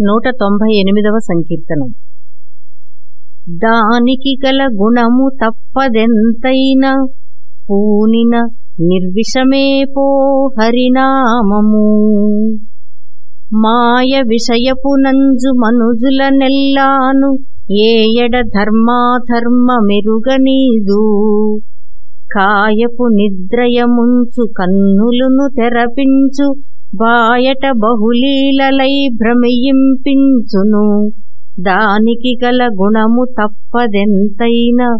నూట తొంభై ఎనిమిదవ సంకీర్తనం. దానికి గల గుణము తప్పదెంతైనా పూనిన నిర్విషమే పో హరినామము. మాయ విషయపు నంజు మనుజుల నెల్లాను ఏయడ ధర్మాధర్మ మెరుగనీదు కాయపు నిద్రయముంచు కన్నులును తెరపించు బాయట బహులీలలై భ్రమయింపించును దానికి గల గుణము తప్పదెంతైనా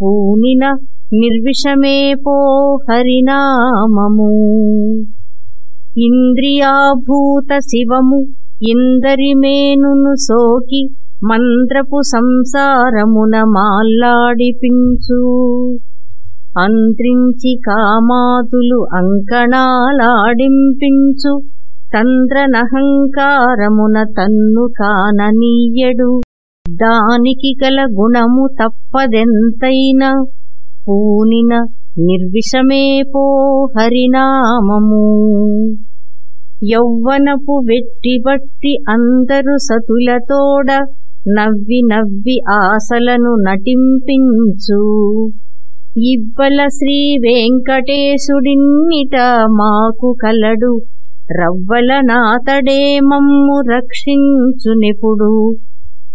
పూనిన నిర్విషమే పో హరినామము. ఇంద్రియాభూత శివము ఇందరిమేనును సోకి మంత్రపు సంసారమున మాల్లాడిపించు. అంత్రించి కామాతులు అంకణాలాడింపించు తంద్రనహంకారమున తన్ను కాననీయడు. దానికి గల గుణము తప్పదెంతైనా పూనిన నిర్విషమే పో హరినామము. యౌవనపు వెట్టిబట్టి అందరు సతులతోడ నవ్వి నవ్వి ఆశలను నటింపించు. ఇవ్వల శ్రీ వెంకటేశుడిన్నిట మాకు కలడు. రవ్వల నాతడే మమ్ము రక్షించునెప్పుడు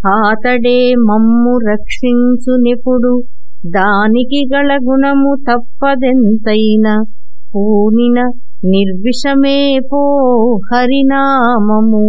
ఆతడే మమ్ము రక్షించునెప్పుడు దానికి గల గుణము తప్పదెంతైనా? పూనిన నిర్విషమే పో హరినామము.